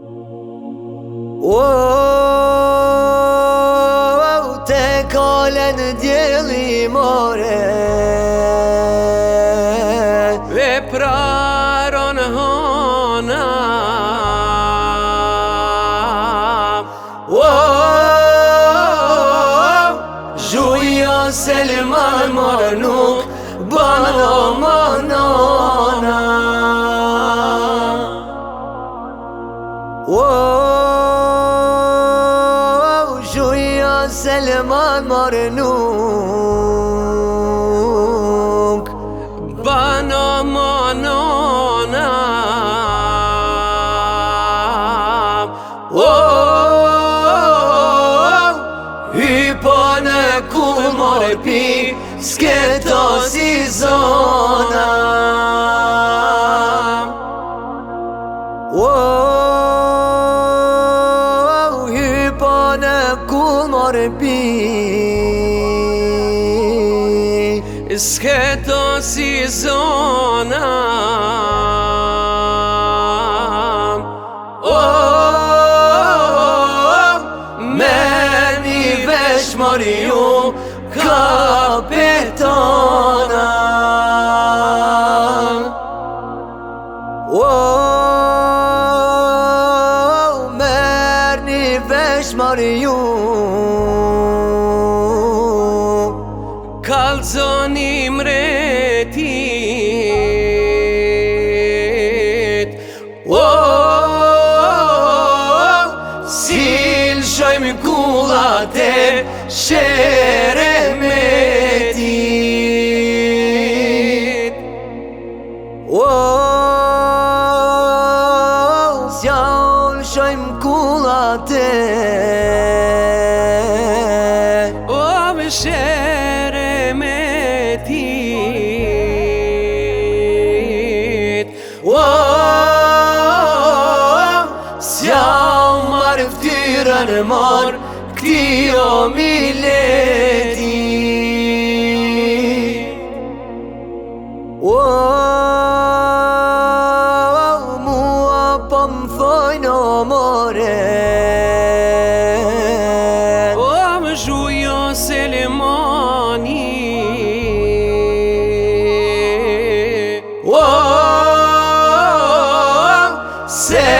Oh, oh, oh, te kole në djeli more Ve praro oh, oh, oh, oh, Zhujo Bano më nona Se le më mërë nuk Bë në më në nëm I në kumë më rëpi S'keto si zona në ku mërë pi Sketo si zona oh, oh, oh, Me një veç mërë Ka Pojshë mariju Kallë zonim Sil Ooooo Silë shojmë i kullate Shere me dit shojm kullate O me shere me ti O Sjau marë ftyra në marë Këti o mileti O more O më shujo se lemoni O se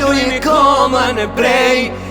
lu i koma në prej